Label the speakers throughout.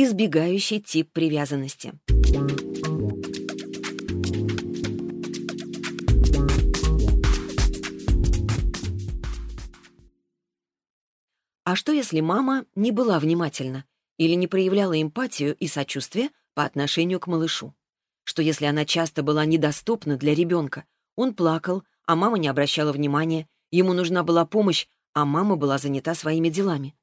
Speaker 1: избегающий тип привязанности. А что, если мама не была внимательна или не проявляла эмпатию и сочувствие по отношению к малышу? Что, если она часто была недоступна для ребенка? Он плакал, а мама не обращала внимания, ему нужна была помощь, а мама была занята своими делами.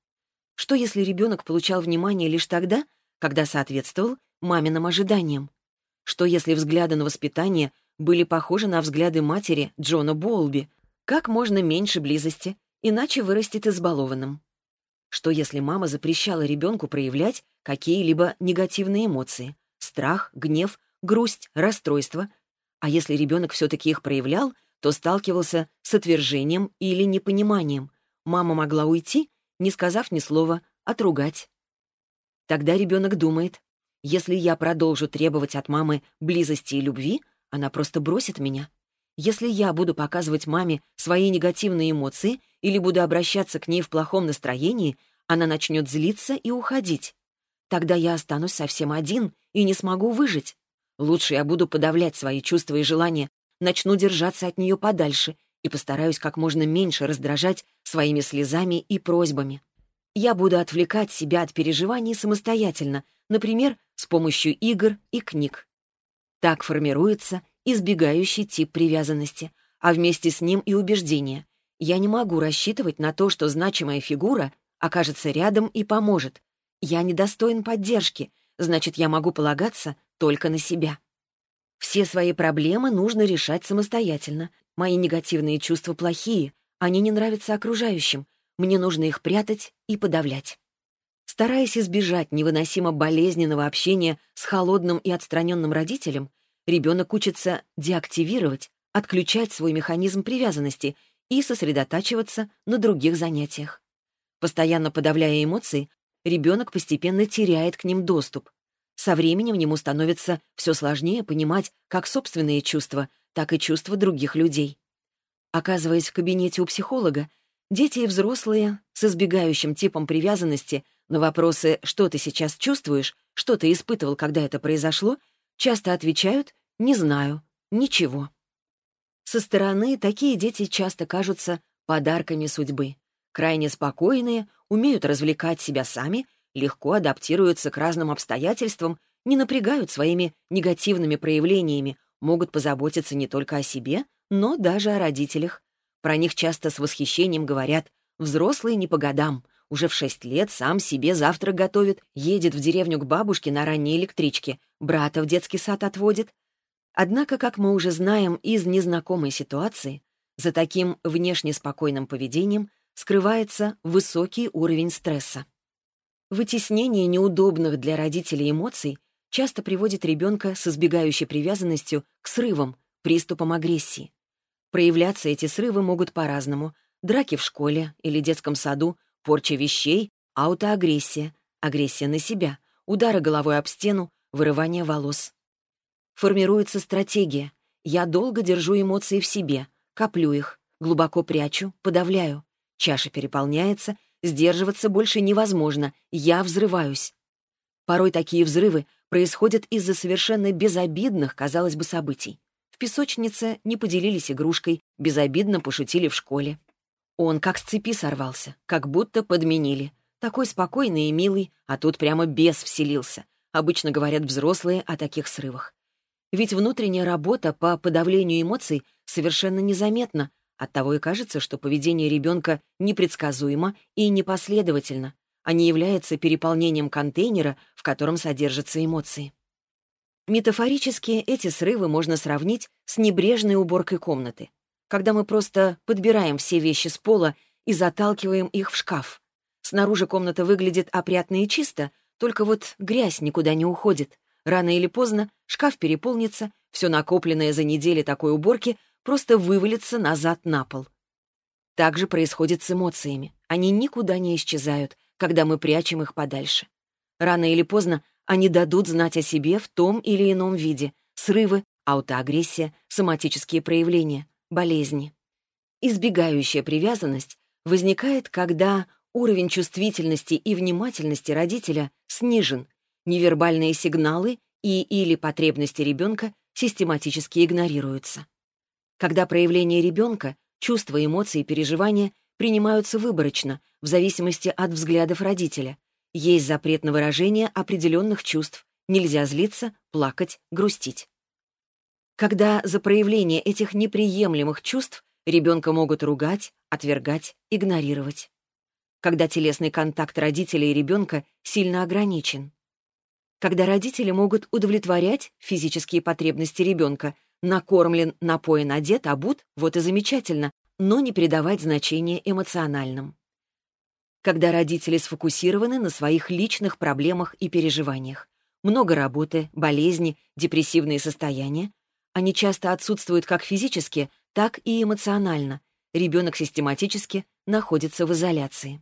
Speaker 1: Что, если ребенок получал внимание лишь тогда, когда соответствовал маминым ожиданиям? Что, если взгляды на воспитание были похожи на взгляды матери Джона Боулби? Как можно меньше близости, иначе вырастет избалованным. Что если мама запрещала ребенку проявлять какие-либо негативные эмоции? Страх, гнев, грусть, расстройство. А если ребенок все-таки их проявлял, то сталкивался с отвержением или непониманием. Мама могла уйти, не сказав ни слова, отругать. Тогда ребенок думает, если я продолжу требовать от мамы близости и любви, она просто бросит меня. Если я буду показывать маме свои негативные эмоции или буду обращаться к ней в плохом настроении, она начнет злиться и уходить. Тогда я останусь совсем один и не смогу выжить. Лучше я буду подавлять свои чувства и желания, начну держаться от нее подальше и постараюсь как можно меньше раздражать своими слезами и просьбами. Я буду отвлекать себя от переживаний самостоятельно, например, с помощью игр и книг. Так формируется избегающий тип привязанности, а вместе с ним и убеждение. Я не могу рассчитывать на то, что значимая фигура окажется рядом и поможет. Я недостоин поддержки, значит, я могу полагаться только на себя. Все свои проблемы нужно решать самостоятельно. Мои негативные чувства плохие, они не нравятся окружающим, мне нужно их прятать и подавлять. Стараясь избежать невыносимо болезненного общения с холодным и отстраненным родителем, ребенок учится деактивировать, отключать свой механизм привязанности и сосредотачиваться на других занятиях. Постоянно подавляя эмоции, ребенок постепенно теряет к ним доступ. Со временем ему становится все сложнее понимать как собственные чувства, так и чувства других людей. Оказываясь в кабинете у психолога, дети и взрослые с избегающим типом привязанности на вопросы «что ты сейчас чувствуешь?», «что ты испытывал, когда это произошло?», часто отвечают «не знаю», «ничего». Со стороны такие дети часто кажутся подарками судьбы. Крайне спокойные, умеют развлекать себя сами легко адаптируются к разным обстоятельствам, не напрягают своими негативными проявлениями, могут позаботиться не только о себе, но даже о родителях. Про них часто с восхищением говорят «взрослые не по годам», уже в шесть лет сам себе завтрак готовит, едет в деревню к бабушке на ранней электричке, брата в детский сад отводит. Однако, как мы уже знаем из незнакомой ситуации, за таким внешне спокойным поведением скрывается высокий уровень стресса. Вытеснение неудобных для родителей эмоций часто приводит ребенка с избегающей привязанностью к срывам, приступам агрессии. Проявляться эти срывы могут по-разному. Драки в школе или детском саду, порча вещей, аутоагрессия, агрессия на себя, удары головой об стену, вырывание волос. Формируется стратегия. Я долго держу эмоции в себе, коплю их, глубоко прячу, подавляю. Чаша переполняется, Сдерживаться больше невозможно, я взрываюсь. Порой такие взрывы происходят из-за совершенно безобидных, казалось бы, событий. В песочнице не поделились игрушкой, безобидно пошутили в школе. Он как с цепи сорвался, как будто подменили. Такой спокойный и милый, а тут прямо бес вселился. Обычно говорят взрослые о таких срывах. Ведь внутренняя работа по подавлению эмоций совершенно незаметна, Оттого и кажется, что поведение ребенка непредсказуемо и непоследовательно, а не является переполнением контейнера, в котором содержатся эмоции. Метафорически эти срывы можно сравнить с небрежной уборкой комнаты, когда мы просто подбираем все вещи с пола и заталкиваем их в шкаф. Снаружи комната выглядит опрятно и чисто, только вот грязь никуда не уходит. Рано или поздно шкаф переполнится, все накопленное за неделю такой уборки просто вывалится назад на пол. Так же происходит с эмоциями. Они никуда не исчезают, когда мы прячем их подальше. Рано или поздно они дадут знать о себе в том или ином виде. Срывы, аутоагрессия, соматические проявления, болезни. Избегающая привязанность возникает, когда уровень чувствительности и внимательности родителя снижен, невербальные сигналы и или потребности ребенка систематически игнорируются. Когда проявления ребенка, чувства, эмоции переживания принимаются выборочно, в зависимости от взглядов родителя. Есть запрет на выражение определенных чувств, нельзя злиться, плакать, грустить. Когда за проявление этих неприемлемых чувств ребенка могут ругать, отвергать, игнорировать. Когда телесный контакт родителя и ребенка сильно ограничен. Когда родители могут удовлетворять физические потребности ребенка, накормлен, напоен, одет, обут, вот и замечательно, но не придавать значения эмоциональным. Когда родители сфокусированы на своих личных проблемах и переживаниях. Много работы, болезни, депрессивные состояния. Они часто отсутствуют как физически, так и эмоционально. Ребенок систематически находится в изоляции.